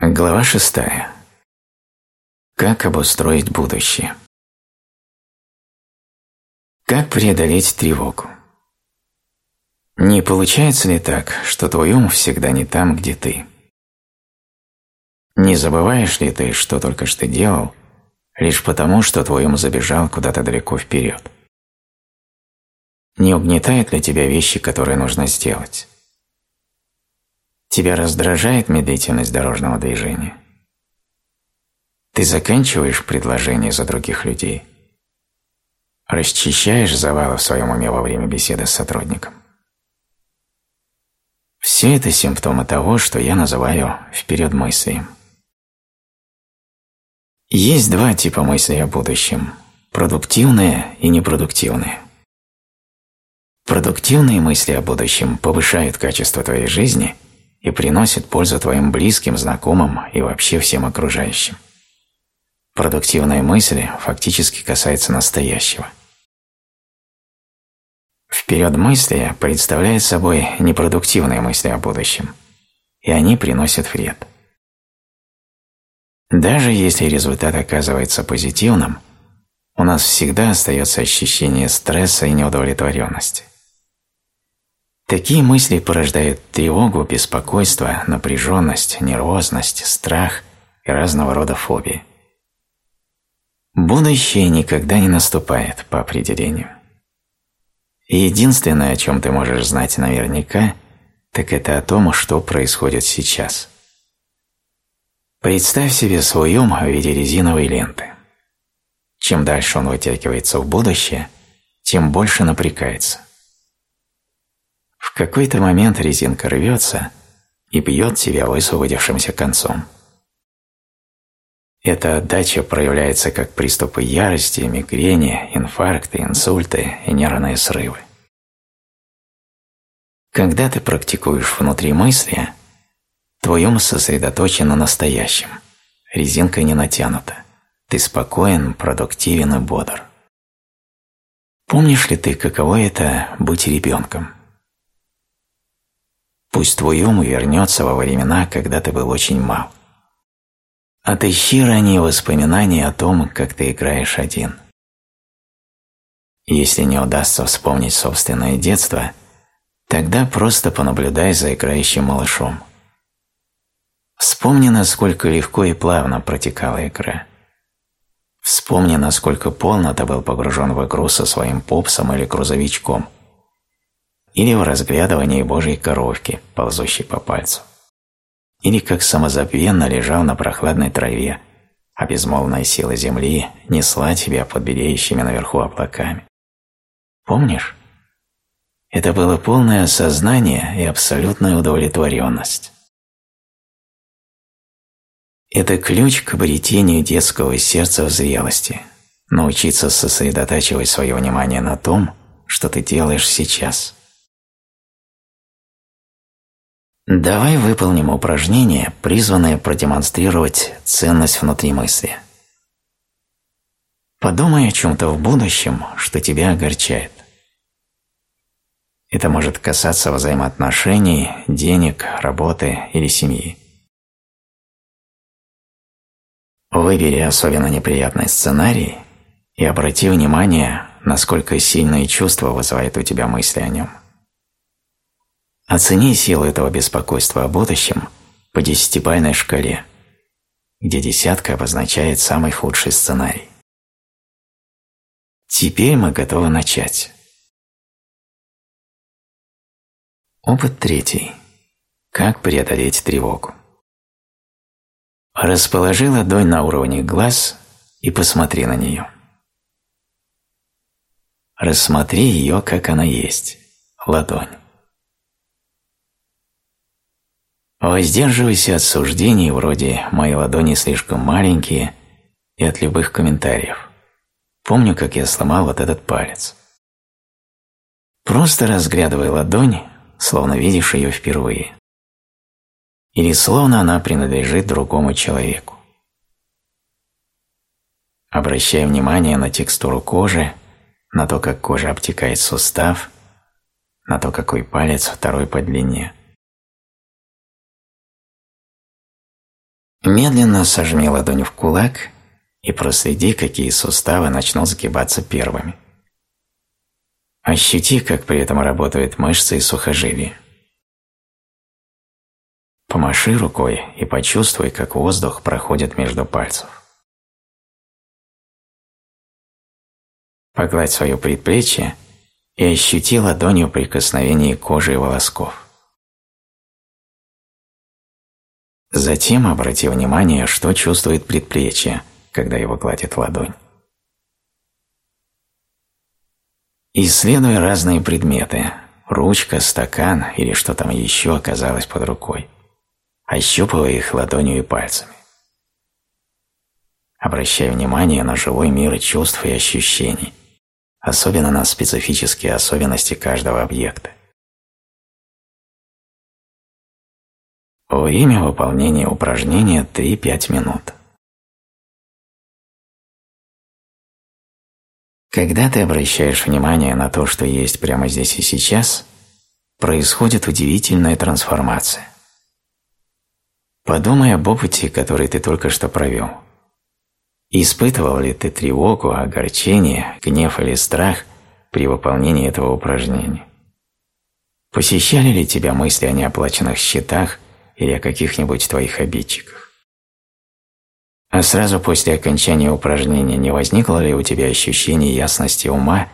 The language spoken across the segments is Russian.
Глава шестая. Как обустроить будущее? Как преодолеть тревогу? Не получается ли так, что твой ум всегда не там, где ты? Не забываешь ли ты, что только что делал, лишь потому, что твой ум забежал куда-то далеко вперед? Не угнетают ли тебя вещи, которые нужно сделать? Тебя раздражает медлительность дорожного движения? Ты заканчиваешь предложения за других людей? Расчищаешь завалы в своем уме во время беседы с сотрудником? Все это симптомы того, что я называю «вперед мыслием». Есть два типа мыслей о будущем – продуктивные и непродуктивные. Продуктивные мысли о будущем повышают качество твоей жизни и приносят пользу твоим близким, знакомым и вообще всем окружающим. Продуктивные мысли фактически касаются настоящего. Вперед мысли представляют собой непродуктивные мысли о будущем, и они приносят вред. Даже если результат оказывается позитивным, у нас всегда остается ощущение стресса и неудовлетворенности. Такие мысли порождают тревогу, беспокойство, напряженность, нервозность, страх и разного рода фобии. Будущее никогда не наступает по определению. И единственное, о чем ты можешь знать наверняка, так это о том, что происходит сейчас. Представь себе свой ум в виде резиновой ленты. Чем дальше он вытягивается в будущее, тем больше напрягается. В какой-то момент резинка рвется и бьет тебя высвободившимся концом. Эта отдача проявляется как приступы ярости, мигрени, инфаркты, инсульты и нервные срывы. Когда ты практикуешь внутри мысли, твой ум сосредоточен на настоящем, резинка не натянута, ты спокоен, продуктивен и бодр. Помнишь ли ты, каково это быть ребенком? Пусть твой ум вернется во времена, когда ты был очень мал. Отыщи ранние воспоминания о том, как ты играешь один. Если не удастся вспомнить собственное детство, тогда просто понаблюдай за играющим малышом. Вспомни, насколько легко и плавно протекала игра. Вспомни, насколько полно ты был погружен в игру со своим попсом или грузовичком – или в разглядывании Божьей коровки, ползущей по пальцу, или как самозабвенно лежал на прохладной траве, а безмолвная сила земли несла тебя под белеющими наверху облаками. Помнишь? Это было полное осознание и абсолютная удовлетворенность. Это ключ к обретению детского сердца в зрелости, научиться сосредотачивать свое внимание на том, что ты делаешь сейчас – Давай выполним упражнение, призванное продемонстрировать ценность внутри мысли. Подумай о чем-то в будущем, что тебя огорчает. Это может касаться взаимоотношений, денег, работы или семьи. Выбери особенно неприятный сценарий и обрати внимание, насколько сильные чувства вызывают у тебя мысли о нем. Оцени силу этого беспокойства о будущем по десятибальной шкале, где десятка обозначает самый худший сценарий. Теперь мы готовы начать. Опыт третий. Как преодолеть тревогу. Расположи ладонь на уровне глаз и посмотри на нее. Рассмотри ее, как она есть, ладонь. Воздерживайся от суждений вроде «мои ладони слишком маленькие» и от любых комментариев. Помню, как я сломал вот этот палец. Просто разглядывай ладонь, словно видишь ее впервые. Или словно она принадлежит другому человеку. Обращай внимание на текстуру кожи, на то, как кожа обтекает сустав, на то, какой палец второй по длине. Медленно сожми ладонь в кулак и проследи, какие суставы начнут сгибаться первыми. Ощути, как при этом работают мышцы и сухожилия. Помаши рукой и почувствуй, как воздух проходит между пальцев. Погладь свое предплечье и ощути ладонью прикосновение кожи и волосков. Затем обрати внимание, что чувствует предплечье, когда его гладит ладонь. Исследуй разные предметы – ручка, стакан или что там еще оказалось под рукой. Ощупывай их ладонью и пальцами. Обращай внимание на живой мир чувств и ощущений, особенно на специфические особенности каждого объекта. Время выполнения упражнения 3-5 минут. Когда ты обращаешь внимание на то, что есть прямо здесь и сейчас, происходит удивительная трансформация. Подумай об опыте, который ты только что провел. Испытывал ли ты тревогу, огорчение, гнев или страх при выполнении этого упражнения? Посещали ли тебя мысли о неоплаченных счетах или о каких-нибудь твоих обидчиках? А сразу после окончания упражнения не возникло ли у тебя ощущение ясности ума,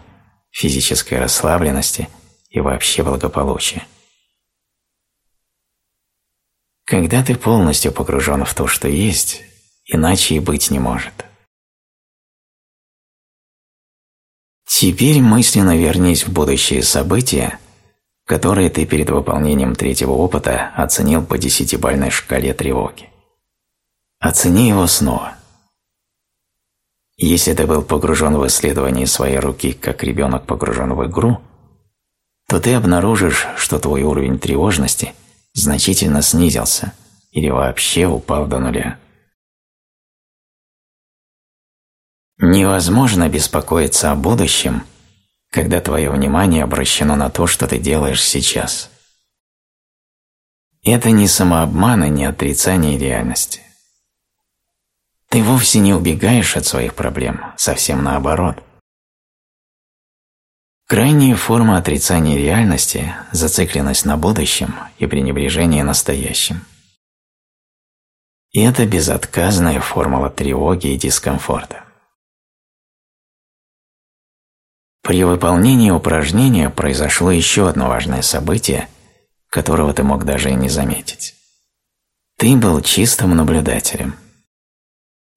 физической расслабленности и вообще благополучия? Когда ты полностью погружен в то, что есть, иначе и быть не может. Теперь мысленно вернись в будущие события, которые ты перед выполнением третьего опыта оценил по десятибальной шкале тревоги. Оцени его снова. Если ты был погружен в исследование своей руки, как ребенок погружен в игру, то ты обнаружишь, что твой уровень тревожности значительно снизился или вообще упал до нуля. Невозможно беспокоиться о будущем, когда твое внимание обращено на то, что ты делаешь сейчас. Это не самообман и не отрицание реальности. Ты вовсе не убегаешь от своих проблем, совсем наоборот. Крайняя форма отрицания реальности – зацикленность на будущем и пренебрежение настоящим. И это безотказная формула тревоги и дискомфорта. При выполнении упражнения произошло еще одно важное событие, которого ты мог даже и не заметить. Ты был чистым наблюдателем.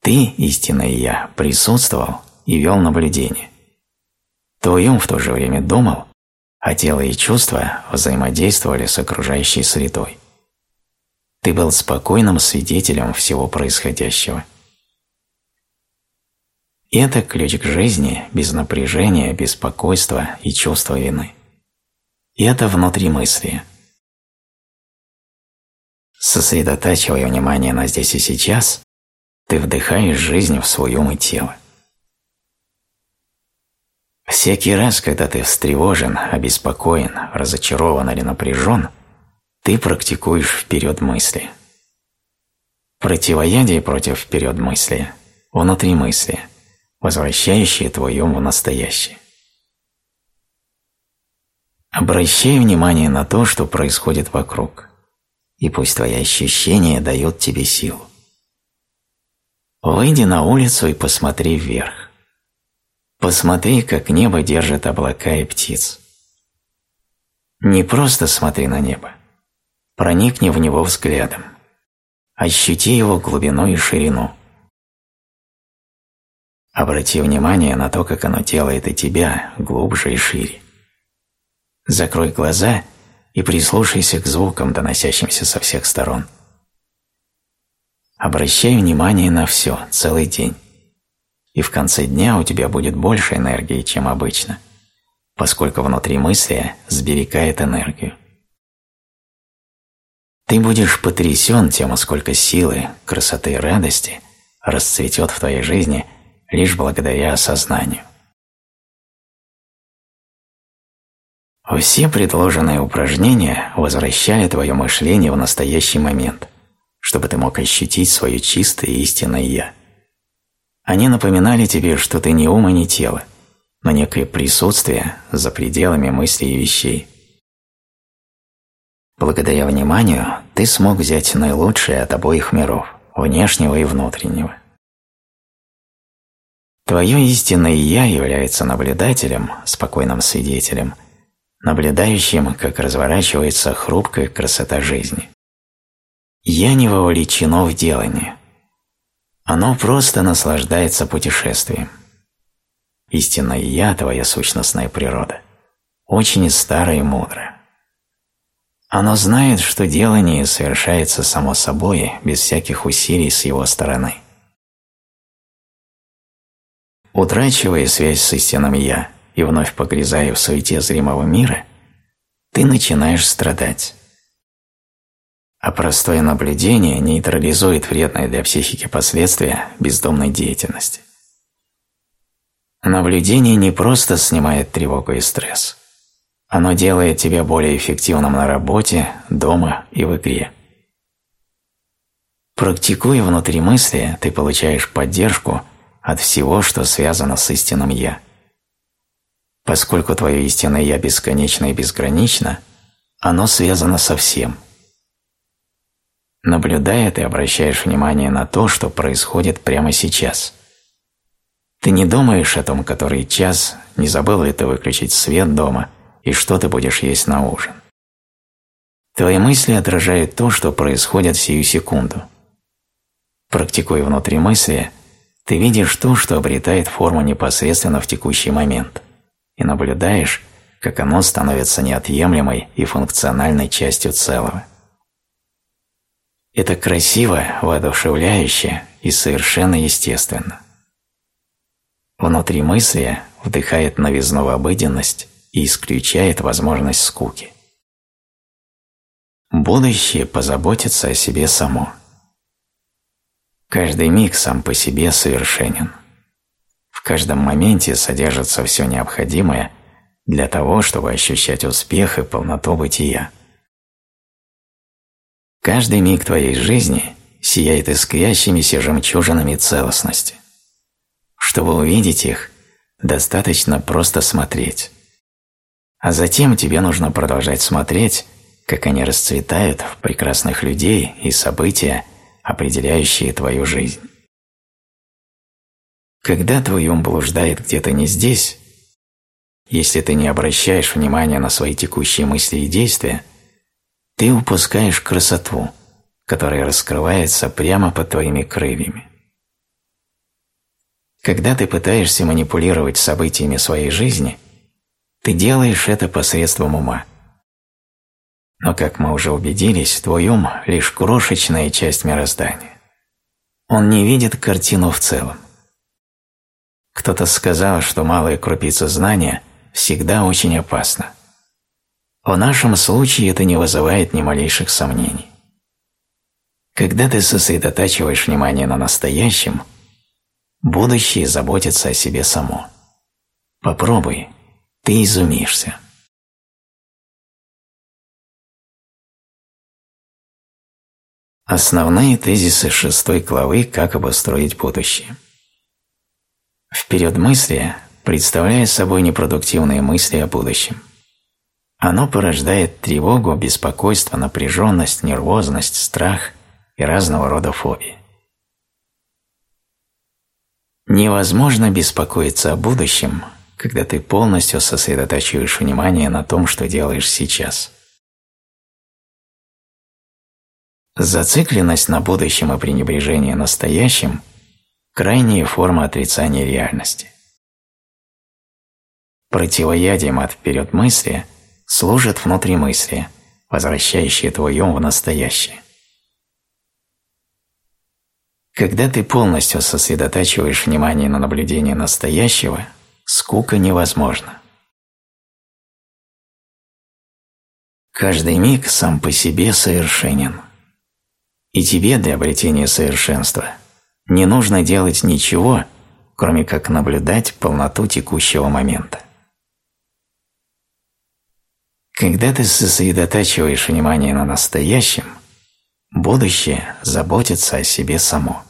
Ты, истинное Я, присутствовал и вел наблюдение. Твой ум в то же время думал, а тело и чувства взаимодействовали с окружающей средой. Ты был спокойным свидетелем всего происходящего. Это ключ к жизни без напряжения, беспокойства и чувства вины. Это внутри мысли. Сосредотачивая внимание на здесь и сейчас, ты вдыхаешь жизнь в свой ум и тело. Всякий раз, когда ты встревожен, обеспокоен, разочарован или напряжен, ты практикуешь вперед мысли. Противоядие против вперед мысли – внутри мысли – возвращающие твой ум в настоящее. Обращай внимание на то, что происходит вокруг, и пусть твои ощущения дают тебе силу. Выйди на улицу и посмотри вверх. Посмотри, как небо держит облака и птиц. Не просто смотри на небо. Проникни в него взглядом. Ощути его глубину и ширину. Обрати внимание на то, как оно делает и тебя глубже и шире. Закрой глаза и прислушайся к звукам, доносящимся со всех сторон. Обращай внимание на все, целый день. И в конце дня у тебя будет больше энергии, чем обычно, поскольку внутри мысли сберегает энергию. Ты будешь потрясен тем, сколько силы, красоты и радости расцветет в твоей жизни – лишь благодаря осознанию. Все предложенные упражнения возвращали твое мышление в настоящий момент, чтобы ты мог ощутить свое чистое истинное «я». Они напоминали тебе, что ты не ум и не тело, но некое присутствие за пределами мыслей и вещей. Благодаря вниманию ты смог взять наилучшее от обоих миров, внешнего и внутреннего. Твое истинное «я» является наблюдателем, спокойным свидетелем, наблюдающим, как разворачивается хрупкая красота жизни. «Я» не вовлечено в делание. Оно просто наслаждается путешествием. Истинное «я» – твоя сущностная природа, очень старая и мудрая. Оно знает, что делание совершается само собой, без всяких усилий с его стороны. Утрачивая связь с истинным «я» и вновь погрязая в суете зримого мира, ты начинаешь страдать. А простое наблюдение нейтрализует вредные для психики последствия бездомной деятельности. Наблюдение не просто снимает тревогу и стресс – оно делает тебя более эффективным на работе, дома и в игре. Практикуя внутри мысли, ты получаешь поддержку от всего, что связано с истинным «я». Поскольку твое истинное «я» бесконечно и безгранично, оно связано со всем. Наблюдая, ты обращаешь внимание на то, что происходит прямо сейчас. Ты не думаешь о том, который час, не забыл ли ты выключить свет дома – и что ты будешь есть на ужин. Твои мысли отражают то, что происходит сию секунду. Практикуя внутри мысли, ты видишь то, что обретает форму непосредственно в текущий момент, и наблюдаешь, как оно становится неотъемлемой и функциональной частью целого. Это красиво, воодушевляюще и совершенно естественно. Внутри мысли вдыхает новизну в обыденность и исключает возможность скуки. Будущее позаботится о себе само. Каждый миг сам по себе совершенен. В каждом моменте содержится все необходимое для того, чтобы ощущать успех и полноту бытия. Каждый миг твоей жизни сияет искрящимися жемчужинами целостности. Чтобы увидеть их, достаточно просто смотреть. А затем тебе нужно продолжать смотреть, как они расцветают в прекрасных людей и события, определяющие твою жизнь. Когда твой ум блуждает где-то не здесь, если ты не обращаешь внимания на свои текущие мысли и действия, ты упускаешь красоту, которая раскрывается прямо под твоими крыльями. Когда ты пытаешься манипулировать событиями своей жизни – ты делаешь это посредством ума. Но, как мы уже убедились, твой ум – лишь крошечная часть мироздания. Он не видит картину в целом. Кто-то сказал, что малая крупица знания всегда очень опасна. В нашем случае это не вызывает ни малейших сомнений. Когда ты сосредотачиваешь внимание на настоящем, будущее заботится о себе само. Попробуй, ты изумишься. Основные тезисы шестой главы «Как обустроить будущее». Вперед мысли представляет собой непродуктивные мысли о будущем. Оно порождает тревогу, беспокойство, напряженность, нервозность, страх и разного рода фобии. Невозможно беспокоиться о будущем, когда ты полностью сосредотачиваешь внимание на том, что делаешь сейчас. Зацикленность на будущем и пренебрежение настоящим – крайняя форма отрицания реальности. Противоядием от вперед мысли служат внутри мысли, возвращающие твой ум в настоящее. Когда ты полностью сосредотачиваешь внимание на наблюдении настоящего – скука невозможна. Каждый миг сам по себе совершенен. И тебе для обретения совершенства не нужно делать ничего, кроме как наблюдать полноту текущего момента. Когда ты сосредотачиваешь внимание на настоящем, Будущее заботится о себе само.